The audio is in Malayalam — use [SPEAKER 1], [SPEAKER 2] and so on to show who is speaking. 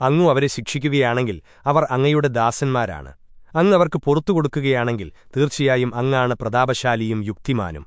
[SPEAKER 1] അങ്ങു അവരെ ശിക്ഷിക്കുകയാണെങ്കിൽ അവർ അങ്ങയുടെ ദാസന്മാരാണ്. അങ്ങ് അവർക്ക് പുറത്തു കൊടുക്കുകയാണെങ്കിൽ തീർച്ചയായും അങ്ങാണ് പ്രതാപശാലിയും യുക്തിമാനും.